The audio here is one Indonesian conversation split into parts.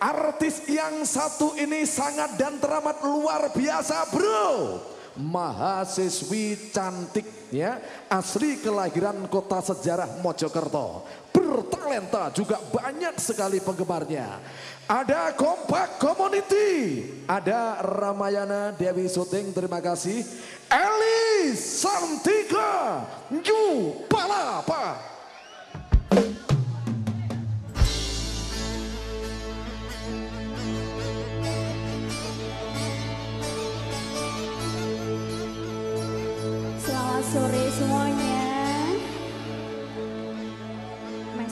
artis yang satu ini sangat dan teramat luar biasa bro. Mahasiswi cantik ya, asli kelahiran kota sejarah Mojokerto. Bertalenta juga banyak sekali penggemarnya. Ada Kompak Community, ada Ramayana Dewi Suting, terima kasih. Elis Santika, New Palapa.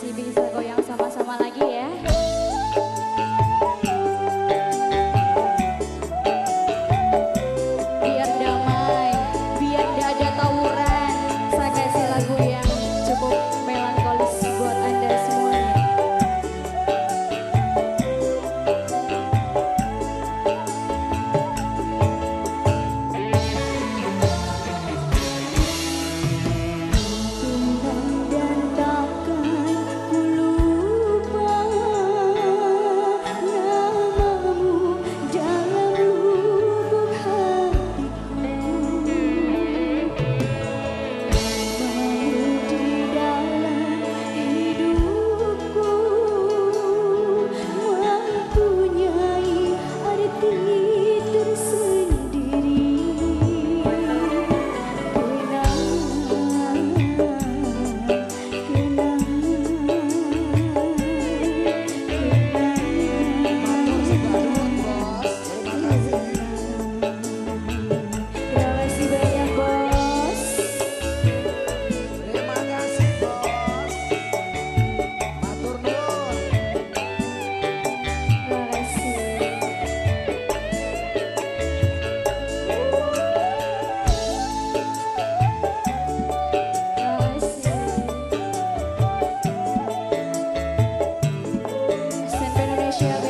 Masih bisa goyang sama-sama lagi ya gracias.